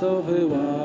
co wyłamał.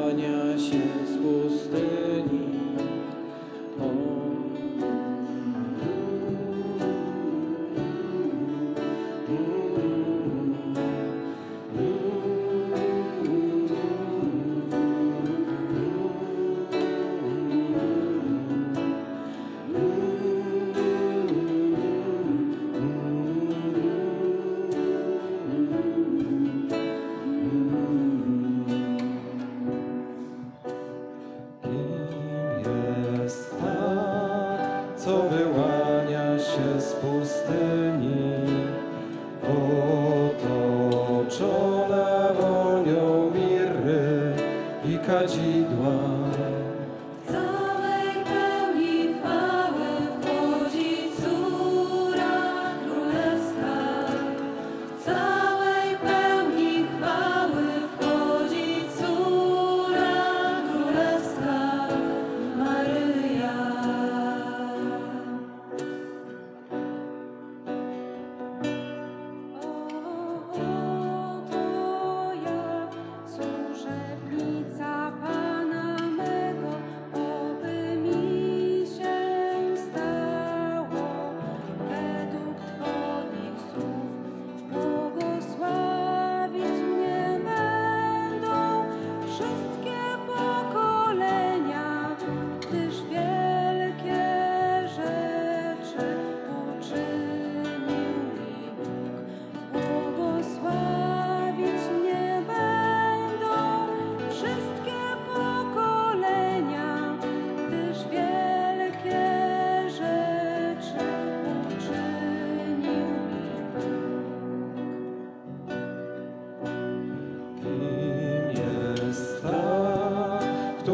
끝까지 와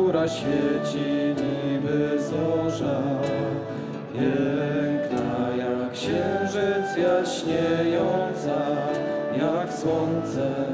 która świeci niby zorza, piękna jak księżyc jaśniejąca, jak słońce.